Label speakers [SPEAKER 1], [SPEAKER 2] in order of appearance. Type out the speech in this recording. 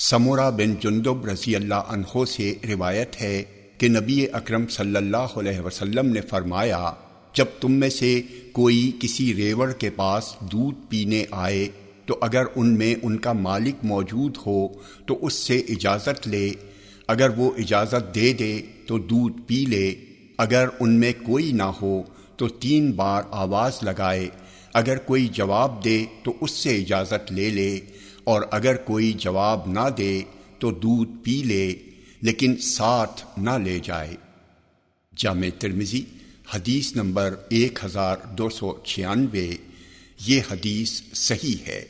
[SPEAKER 1] سمورہ بن جندب رضی اللہ عنہ سے روایت ہے کہ نبی اکرم صلی اللہ علیہ وسلم نے فرمایا، جب تم میں سے کوئی کسی ریوڑ کے پاس دودھ پینے آئے، تو اگر ان میں ان کا مالک موجود ہو، تو اس سے اجازت لے۔ اگر وہ اجازت دے دے، تو دودھ پی لے۔ اگر ان میں کوئی نہ ہو تو تین بار آواز لگائے، اگر کوئی جواب دے تو اس سے اجازت لے لے، اور اگر کوئی جواب نہ دے تو دودھ پی لے، لیکن ساتھ نہ لے جائے۔ جامع ترمزی حدیث نمبر ایک ہزار دو سو چھیانوے، یہ حدیث صحیح ہے۔